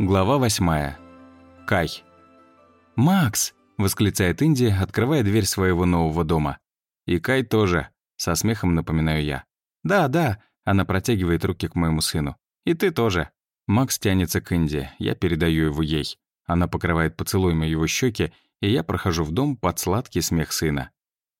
Глава 8. Кай. «Макс!» — восклицает Инди, открывая дверь своего нового дома. «И Кай тоже», — со смехом напоминаю я. «Да, да», — она протягивает руки к моему сыну. «И ты тоже». Макс тянется к Инди, я передаю его ей. Она покрывает поцелуем его щеки, и я прохожу в дом под сладкий смех сына.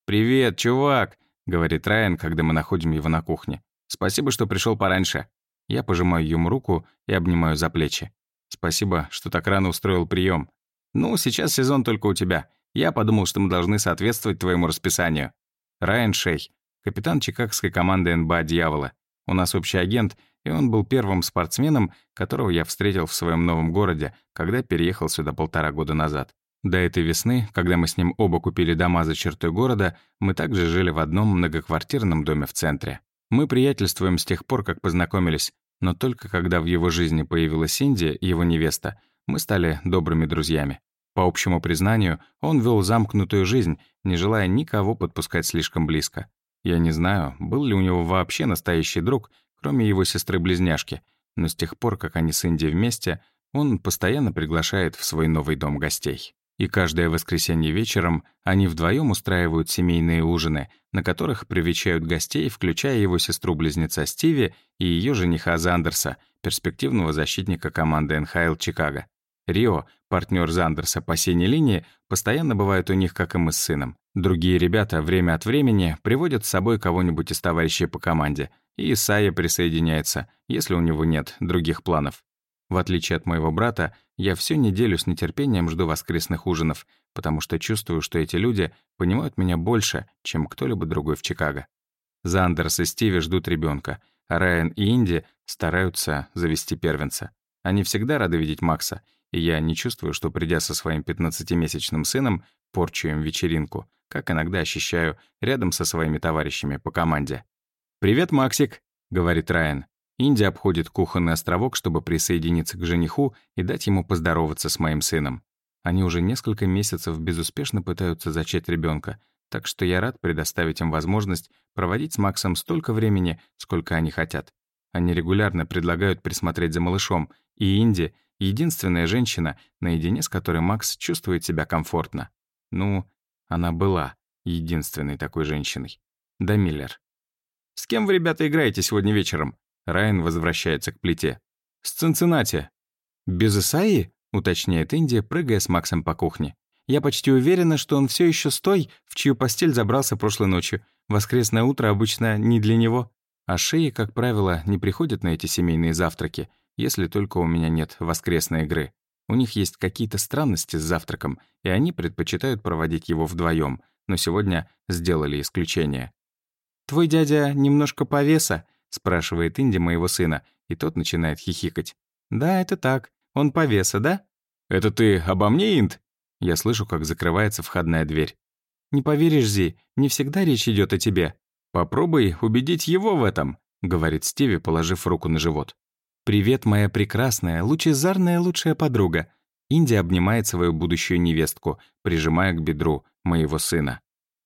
«Привет, чувак!» — говорит Райан, когда мы находим его на кухне. «Спасибо, что пришел пораньше». Я пожимаю ему руку и обнимаю за плечи. Спасибо, что так рано устроил прием. Ну, сейчас сезон только у тебя. Я подумал, что мы должны соответствовать твоему расписанию. Райан Шейх, капитан чикагской команды НБА «Дьявола». У нас общий агент, и он был первым спортсменом, которого я встретил в своем новом городе, когда переехал сюда полтора года назад. До этой весны, когда мы с ним оба купили дома за чертой города, мы также жили в одном многоквартирном доме в центре. Мы приятельствуем с тех пор, как познакомились. Но только когда в его жизни появилась Индия, его невеста, мы стали добрыми друзьями. По общему признанию, он вел замкнутую жизнь, не желая никого подпускать слишком близко. Я не знаю, был ли у него вообще настоящий друг, кроме его сестры-близняшки, но с тех пор, как они с Инди вместе, он постоянно приглашает в свой новый дом гостей и каждое воскресенье вечером они вдвоем устраивают семейные ужины, на которых привечают гостей, включая его сестру-близнеца Стиви и ее жениха Зандерса, перспективного защитника команды НХЛ Чикаго. Рио, партнер Зандерса по синей линии, постоянно бывает у них, как и мы с сыном. Другие ребята время от времени приводят с собой кого-нибудь из товарищей по команде, и Исайя присоединяется, если у него нет других планов. В отличие от моего брата, я всю неделю с нетерпением жду воскресных ужинов, потому что чувствую, что эти люди понимают меня больше, чем кто-либо другой в Чикаго. Зандерс и Стиви ждут ребенка, а Райан и Инди стараются завести первенца. Они всегда рады видеть Макса, и я не чувствую, что, придя со своим 15-месячным сыном, порчу им вечеринку, как иногда ощущаю рядом со своими товарищами по команде. «Привет, Максик», — говорит Райан. Инди обходит кухонный островок, чтобы присоединиться к жениху и дать ему поздороваться с моим сыном. Они уже несколько месяцев безуспешно пытаются зачать ребенка, так что я рад предоставить им возможность проводить с Максом столько времени, сколько они хотят. Они регулярно предлагают присмотреть за малышом, и Инди — единственная женщина, наедине с которой Макс чувствует себя комфортно. Ну, она была единственной такой женщиной. Да, Миллер. «С кем вы, ребята, играете сегодня вечером?» Райан возвращается к плите. «С Цинциннати!» «Без Исаи?» — уточняет Индия, прыгая с Максом по кухне. «Я почти уверена, что он все еще с той, в чью постель забрался прошлой ночью. Воскресное утро обычно не для него. А шеи, как правило, не приходят на эти семейные завтраки, если только у меня нет воскресной игры. У них есть какие-то странности с завтраком, и они предпочитают проводить его вдвоем, но сегодня сделали исключение. «Твой дядя немножко повеса», — спрашивает Инди моего сына, и тот начинает хихикать. «Да, это так. Он по весу, да?» «Это ты обо мне, Инд?» Я слышу, как закрывается входная дверь. «Не поверишь, Зи, не всегда речь идет о тебе». «Попробуй убедить его в этом», — говорит Стиви, положив руку на живот. «Привет, моя прекрасная, лучезарная лучшая подруга». Инди обнимает свою будущую невестку, прижимая к бедру моего сына.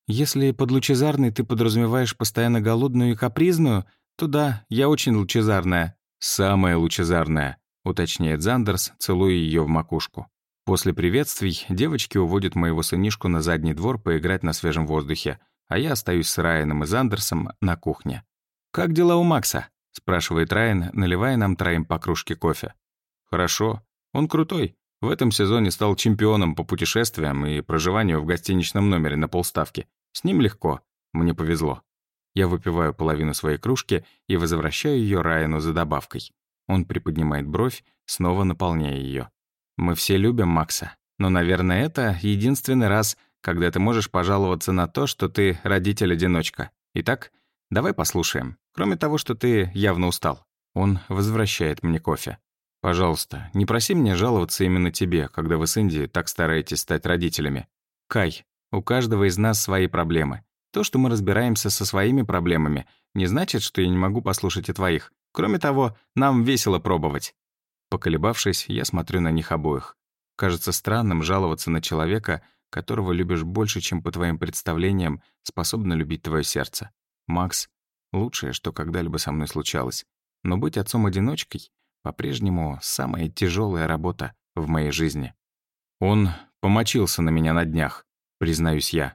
«Если под лучезарной ты подразумеваешь постоянно голодную и капризную, «То да, я очень лучезарная». «Самая лучезарная», — уточняет Зандерс, целуя ее в макушку. После приветствий девочки уводят моего сынишку на задний двор поиграть на свежем воздухе, а я остаюсь с Райаном и Зандерсом на кухне. «Как дела у Макса?» — спрашивает Райан, наливая нам троим по кружке кофе. «Хорошо. Он крутой. В этом сезоне стал чемпионом по путешествиям и проживанию в гостиничном номере на полставки. С ним легко. Мне повезло. Я выпиваю половину своей кружки и возвращаю ее Райану за добавкой. Он приподнимает бровь, снова наполняя ее. «Мы все любим Макса, но, наверное, это единственный раз, когда ты можешь пожаловаться на то, что ты родитель-одиночка. Итак, давай послушаем. Кроме того, что ты явно устал». Он возвращает мне кофе. «Пожалуйста, не проси меня жаловаться именно тебе, когда вы с Индией, так стараетесь стать родителями. Кай, у каждого из нас свои проблемы. То, что мы разбираемся со своими проблемами, не значит, что я не могу послушать и твоих. Кроме того, нам весело пробовать. Поколебавшись, я смотрю на них обоих. Кажется странным жаловаться на человека, которого любишь больше, чем по твоим представлениям способно любить твое сердце. Макс — лучшее, что когда-либо со мной случалось. Но быть отцом-одиночкой — по-прежнему самая тяжелая работа в моей жизни. Он помочился на меня на днях, признаюсь я.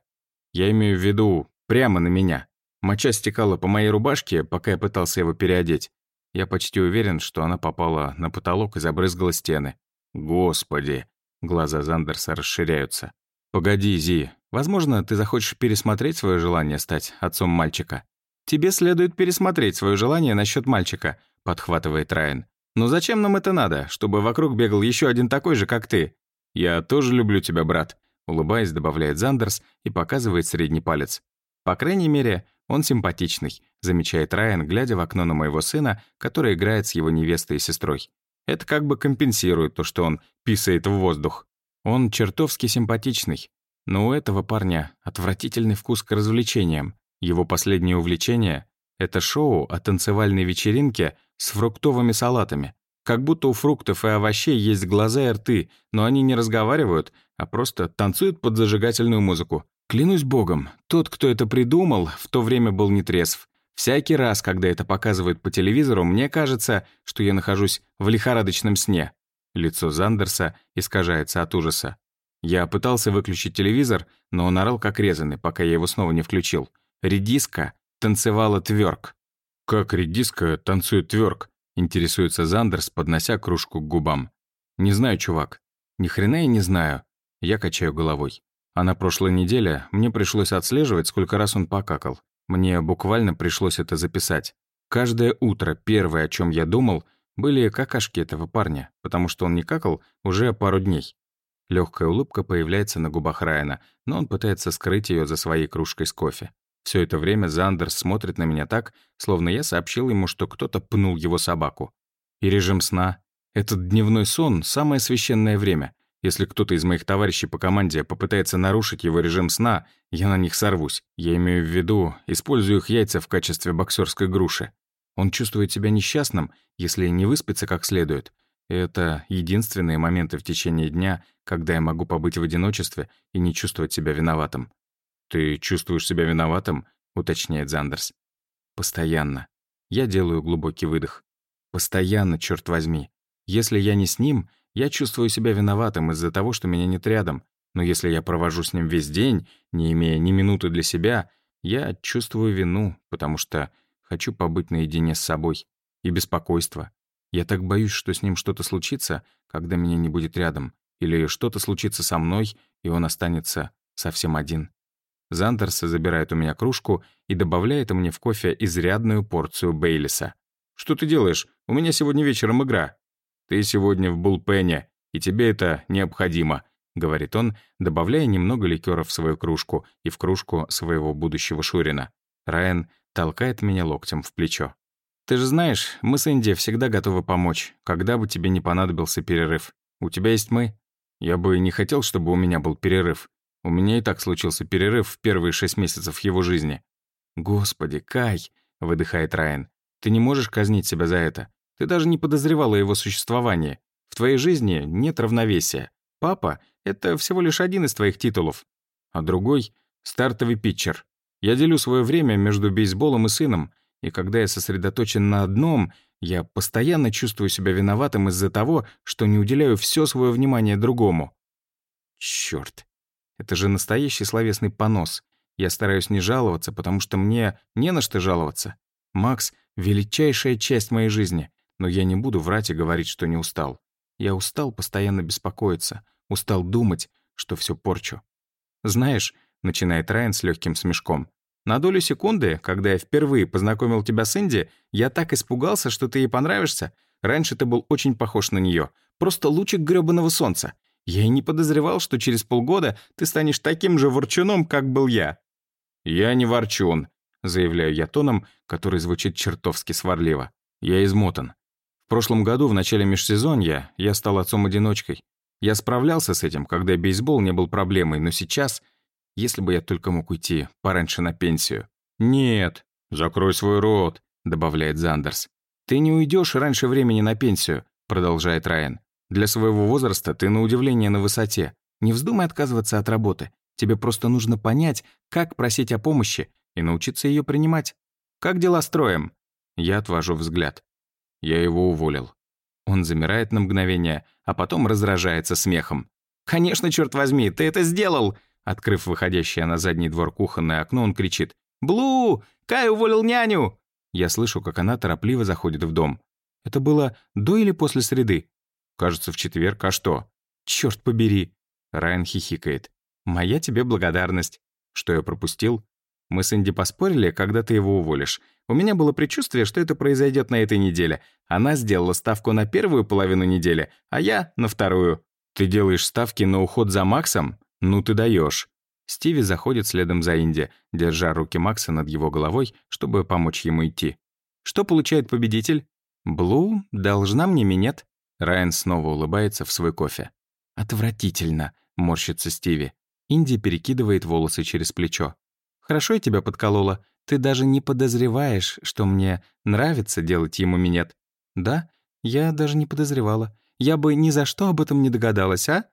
Я имею в виду прямо на меня. Моча стекала по моей рубашке, пока я пытался его переодеть. Я почти уверен, что она попала на потолок и забрызгала стены. Господи! Глаза Зандерса расширяются. Погоди, Зи. Возможно, ты захочешь пересмотреть свое желание стать отцом мальчика. Тебе следует пересмотреть свое желание насчет мальчика, подхватывает Райан. Но зачем нам это надо, чтобы вокруг бегал еще один такой же, как ты? Я тоже люблю тебя, брат улыбаясь, добавляет Зандерс и показывает средний палец. По крайней мере, он симпатичный, замечает Райан, глядя в окно на моего сына, который играет с его невестой и сестрой. Это как бы компенсирует то, что он писает в воздух. Он чертовски симпатичный, но у этого парня отвратительный вкус к развлечениям. Его последнее увлечение — это шоу о танцевальной вечеринке с фруктовыми салатами. Как будто у фруктов и овощей есть глаза и рты, но они не разговаривают, а просто танцуют под зажигательную музыку. Клянусь богом, тот, кто это придумал, в то время был нетрезв. Всякий раз, когда это показывают по телевизору, мне кажется, что я нахожусь в лихорадочном сне. Лицо Зандерса искажается от ужаса. Я пытался выключить телевизор, но он орал как резанный, пока я его снова не включил. Редиска танцевала тверк. «Как редиска танцует тверк?» Интересуется Зандерс, поднося кружку к губам. «Не знаю, чувак. Ни хрена я не знаю». Я качаю головой. А на прошлой неделе мне пришлось отслеживать, сколько раз он покакал. Мне буквально пришлось это записать. Каждое утро первое, о чем я думал, были какашки этого парня, потому что он не какал уже пару дней. Легкая улыбка появляется на губах Райана, но он пытается скрыть ее за своей кружкой с кофе. Все это время Зандер смотрит на меня так, словно я сообщил ему, что кто-то пнул его собаку. И режим сна. Этот дневной сон — самое священное время. Если кто-то из моих товарищей по команде попытается нарушить его режим сна, я на них сорвусь. Я имею в виду, использую их яйца в качестве боксерской груши. Он чувствует себя несчастным, если не выспится как следует. Это единственные моменты в течение дня, когда я могу побыть в одиночестве и не чувствовать себя виноватым. «Ты чувствуешь себя виноватым?» — уточняет Зандерс. «Постоянно. Я делаю глубокий выдох. Постоянно, черт возьми. Если я не с ним, я чувствую себя виноватым из-за того, что меня нет рядом. Но если я провожу с ним весь день, не имея ни минуты для себя, я чувствую вину, потому что хочу побыть наедине с собой. И беспокойство. Я так боюсь, что с ним что-то случится, когда меня не будет рядом. Или что-то случится со мной, и он останется совсем один. Зандерс забирает у меня кружку и добавляет мне в кофе изрядную порцию Бейлиса. «Что ты делаешь? У меня сегодня вечером игра». «Ты сегодня в булпене, и тебе это необходимо», — говорит он, добавляя немного ликера в свою кружку и в кружку своего будущего Шурина. Райан толкает меня локтем в плечо. «Ты же знаешь, мы с Инди всегда готовы помочь, когда бы тебе не понадобился перерыв. У тебя есть мы?» «Я бы не хотел, чтобы у меня был перерыв», у меня и так случился перерыв в первые шесть месяцев его жизни. «Господи, Кай!» — выдыхает Райан. «Ты не можешь казнить себя за это. Ты даже не подозревала его существование. В твоей жизни нет равновесия. Папа — это всего лишь один из твоих титулов. А другой — стартовый питчер. Я делю свое время между бейсболом и сыном, и когда я сосредоточен на одном, я постоянно чувствую себя виноватым из-за того, что не уделяю все свое внимание другому. Черт, это же настоящий словесный понос. Я стараюсь не жаловаться, потому что мне не на что жаловаться. Макс — величайшая часть моей жизни, но я не буду врать и говорить, что не устал. Я устал постоянно беспокоиться, устал думать, что все порчу. «Знаешь», — начинает Райан с легким смешком, «на долю секунды, когда я впервые познакомил тебя с Инди, я так испугался, что ты ей понравишься. Раньше ты был очень похож на нее, просто лучик грёбаного солнца. Я и не подозревал, что через полгода ты станешь таким же ворчуном, как был я». «Я не ворчун», — заявляю я тоном, который звучит чертовски сварливо. «Я измотан. В прошлом году, в начале межсезонья, я стал отцом-одиночкой. Я справлялся с этим, когда бейсбол не был проблемой, но сейчас, если бы я только мог уйти пораньше на пенсию». «Нет, закрой свой рот», — добавляет Зандерс. «Ты не уйдешь раньше времени на пенсию», — продолжает Райан. Для своего возраста ты на удивление на высоте. Не вздумай отказываться от работы. Тебе просто нужно понять, как просить о помощи и научиться ее принимать. Как дела строим? Я отвожу взгляд. Я его уволил. Он замирает на мгновение, а потом разражается смехом. «Конечно, черт возьми, ты это сделал!» Открыв выходящее на задний двор кухонное окно, он кричит. «Блу! Кай уволил няню!» Я слышу, как она торопливо заходит в дом. Это было до или после среды? Кажется, в четверг, а что? Черт побери!» Райан хихикает. «Моя тебе благодарность». «Что я пропустил?» «Мы с Инди поспорили, когда ты его уволишь. У меня было предчувствие, что это произойдет на этой неделе. Она сделала ставку на первую половину недели, а я — на вторую». «Ты делаешь ставки на уход за Максом? Ну ты даешь. Стиви заходит следом за Инди, держа руки Макса над его головой, чтобы помочь ему идти. «Что получает победитель?» «Блу должна мне минет. Райан снова улыбается в свой кофе. «Отвратительно», — морщится Стиви. Инди перекидывает волосы через плечо. «Хорошо я тебя подколола. Ты даже не подозреваешь, что мне нравится делать ему минет. Да, я даже не подозревала. Я бы ни за что об этом не догадалась, а?»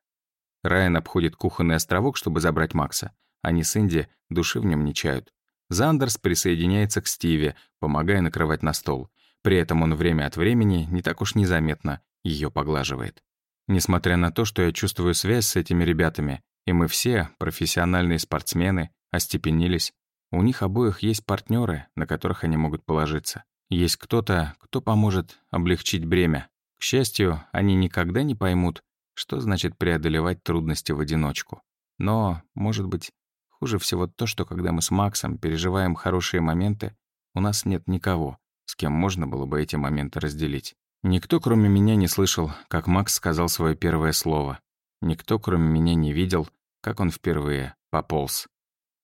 Райан обходит кухонный островок, чтобы забрать Макса. Они с Инди души в нем не чают. Зандерс присоединяется к Стиве, помогая накрывать на стол. При этом он время от времени, не так уж незаметно, ее поглаживает. Несмотря на то, что я чувствую связь с этими ребятами, и мы все, профессиональные спортсмены, остепенились, у них обоих есть партнеры, на которых они могут положиться. Есть кто-то, кто поможет облегчить бремя. К счастью, они никогда не поймут, что значит преодолевать трудности в одиночку. Но, может быть, хуже всего то, что когда мы с Максом переживаем хорошие моменты, у нас нет никого, с кем можно было бы эти моменты разделить. Никто, кроме меня, не слышал, как Макс сказал свое первое слово. Никто, кроме меня, не видел, как он впервые пополз.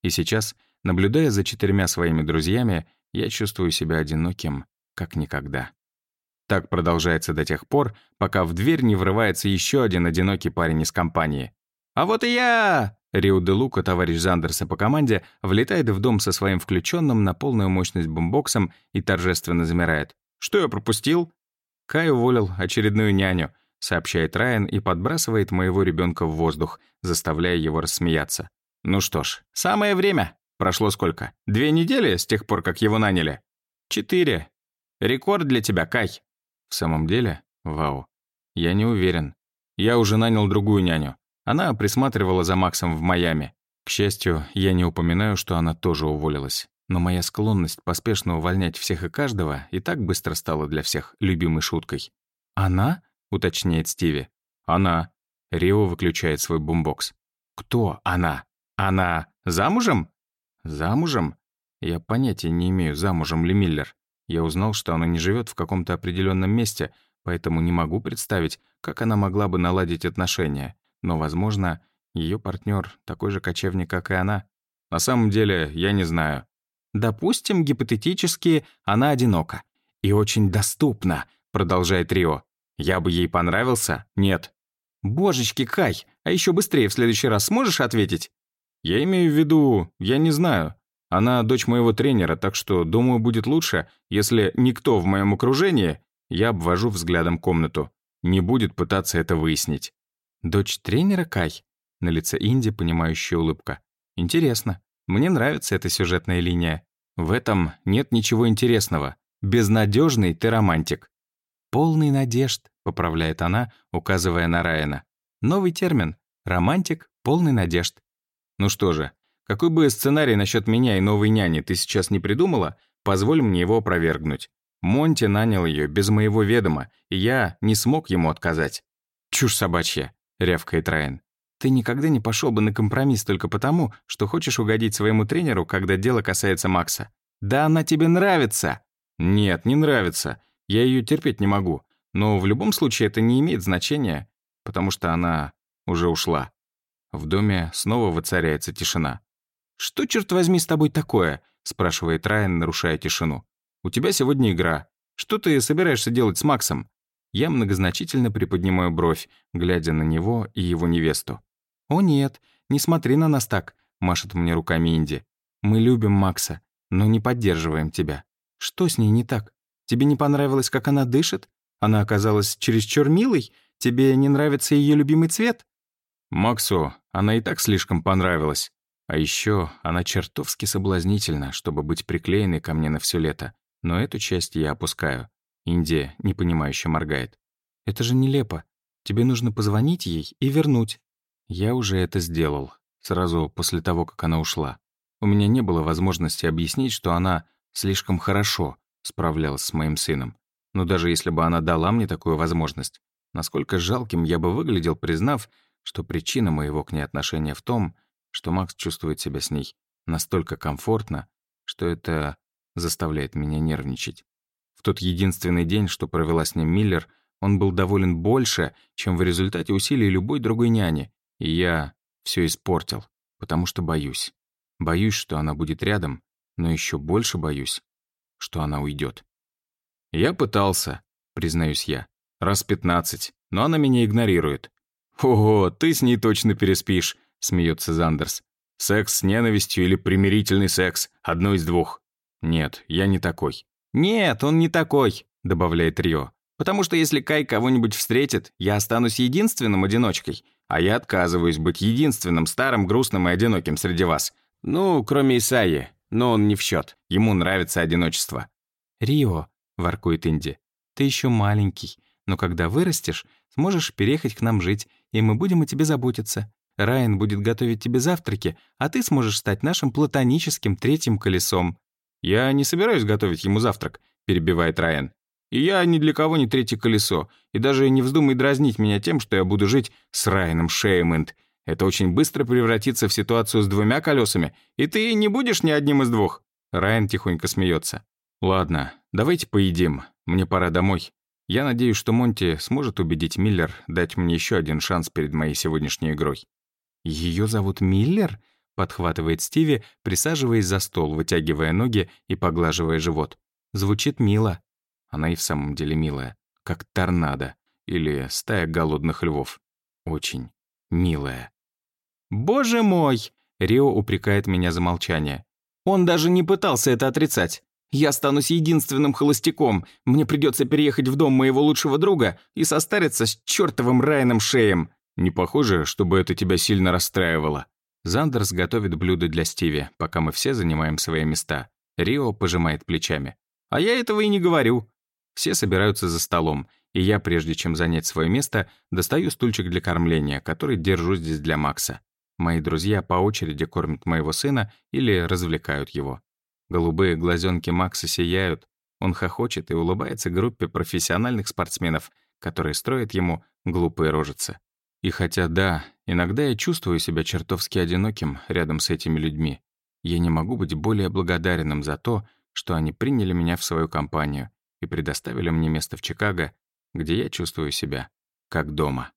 И сейчас, наблюдая за четырьмя своими друзьями, я чувствую себя одиноким, как никогда. Так продолжается до тех пор, пока в дверь не врывается еще один одинокий парень из компании. «А вот и я!» Рио де Лука, товарищ Зандерса по команде, влетает в дом со своим включенным на полную мощность бомбоксом и торжественно замирает. «Что я пропустил?» Кай уволил очередную няню, сообщает Райан и подбрасывает моего ребенка в воздух, заставляя его рассмеяться. Ну что ж, самое время. Прошло сколько? Две недели с тех пор, как его наняли? Четыре. Рекорд для тебя, Кай. В самом деле, вау. Я не уверен. Я уже нанял другую няню. Она присматривала за Максом в Майами. К счастью, я не упоминаю, что она тоже уволилась. Но моя склонность поспешно увольнять всех и каждого и так быстро стала для всех любимой шуткой. «Она?» — уточняет Стиви. «Она». Рио выключает свой бумбокс. «Кто она? Она замужем?» «Замужем?» Я понятия не имею, замужем ли Миллер. Я узнал, что она не живет в каком-то определенном месте, поэтому не могу представить, как она могла бы наладить отношения. Но, возможно, ее партнер такой же кочевник, как и она. На самом деле, я не знаю. Допустим, гипотетически она одинока. И очень доступна, продолжает Рио. Я бы ей понравился? Нет. Божечки, Кай, а еще быстрее в следующий раз сможешь ответить? Я имею в виду, я не знаю. Она дочь моего тренера, так что, думаю, будет лучше, если никто в моем окружении... Я обвожу взглядом комнату. Не будет пытаться это выяснить. Дочь тренера Кай? На лице Инди понимающая улыбка. Интересно. Мне нравится эта сюжетная линия. В этом нет ничего интересного. Безнадежный ты романтик. «Полный надежд», — поправляет она, указывая на Райана. «Новый термин. Романтик, полный надежд». «Ну что же, какой бы сценарий насчет меня и новой няни ты сейчас не придумала, позволь мне его опровергнуть. Монти нанял ее без моего ведома, и я не смог ему отказать». «Чушь собачья», — рявкает Райан. Ты никогда не пошел бы на компромисс только потому, что хочешь угодить своему тренеру, когда дело касается Макса. Да она тебе нравится!» «Нет, не нравится. Я ее терпеть не могу. Но в любом случае это не имеет значения, потому что она уже ушла». В доме снова воцаряется тишина. «Что, черт возьми, с тобой такое?» — спрашивает Райан, нарушая тишину. «У тебя сегодня игра. Что ты собираешься делать с Максом?» Я многозначительно приподнимаю бровь, глядя на него и его невесту. «О нет, не смотри на нас так», — машет мне руками Инди. «Мы любим Макса, но не поддерживаем тебя. Что с ней не так? Тебе не понравилось, как она дышит? Она оказалась чересчур милой? Тебе не нравится ее любимый цвет?» «Максу она и так слишком понравилась. А еще она чертовски соблазнительна, чтобы быть приклеенной ко мне на все лето. Но эту часть я опускаю». Индия непонимающе моргает. «Это же нелепо. Тебе нужно позвонить ей и вернуть. Я уже это сделал, сразу после того, как она ушла. У меня не было возможности объяснить, что она слишком хорошо справлялась с моим сыном. Но даже если бы она дала мне такую возможность, насколько жалким я бы выглядел, признав, что причина моего к ней отношения в том, что Макс чувствует себя с ней настолько комфортно, что это заставляет меня нервничать. В тот единственный день, что провела с ним Миллер, он был доволен больше, чем в результате усилий любой другой няни, и я все испортил, потому что боюсь. Боюсь, что она будет рядом, но еще больше боюсь, что она уйдет. Я пытался, признаюсь я, раз пятнадцать, но она меня игнорирует. «Ого, ты с ней точно переспишь», — смеется Зандерс. «Секс с ненавистью или примирительный секс, одно из двух». «Нет, я не такой». «Нет, он не такой», — добавляет Рио. «Потому что если Кай кого-нибудь встретит, я останусь единственным одиночкой. А я отказываюсь быть единственным старым, грустным и одиноким среди вас. Ну, кроме Исаи, но он не в счет. Ему нравится одиночество. «Рио», — воркует Инди, — «ты еще маленький, но когда вырастешь, сможешь переехать к нам жить, и мы будем о тебе заботиться. Райан будет готовить тебе завтраки, а ты сможешь стать нашим платоническим третьим колесом». «Я не собираюсь готовить ему завтрак», — перебивает Райан. И я ни для кого не третье колесо. И даже не вздумай дразнить меня тем, что я буду жить с Райаном Шеймент. Это очень быстро превратится в ситуацию с двумя колесами, и ты не будешь ни одним из двух». Райан тихонько смеется. «Ладно, давайте поедим. Мне пора домой. Я надеюсь, что Монти сможет убедить Миллер дать мне еще один шанс перед моей сегодняшней игрой». «Ее зовут Миллер?» — подхватывает Стиви, присаживаясь за стол, вытягивая ноги и поглаживая живот. «Звучит мило». Она и в самом деле милая, как торнадо или стая голодных львов. Очень милая. «Боже мой!» — Рио упрекает меня за молчание. «Он даже не пытался это отрицать. Я останусь единственным холостяком. Мне придется переехать в дом моего лучшего друга и состариться с чертовым Райаном Шеем». «Не похоже, чтобы это тебя сильно расстраивало». Зандерс готовит блюда для Стиви, пока мы все занимаем свои места. Рио пожимает плечами. «А я этого и не говорю. Все собираются за столом, и я, прежде чем занять свое место, достаю стульчик для кормления, который держу здесь для Макса. Мои друзья по очереди кормят моего сына или развлекают его. Голубые глазенки Макса сияют, он хохочет и улыбается группе профессиональных спортсменов, которые строят ему глупые рожицы. И хотя да, иногда я чувствую себя чертовски одиноким рядом с этими людьми, я не могу быть более благодаренным за то, что они приняли меня в свою компанию и предоставили мне место в Чикаго, где я чувствую себя как дома.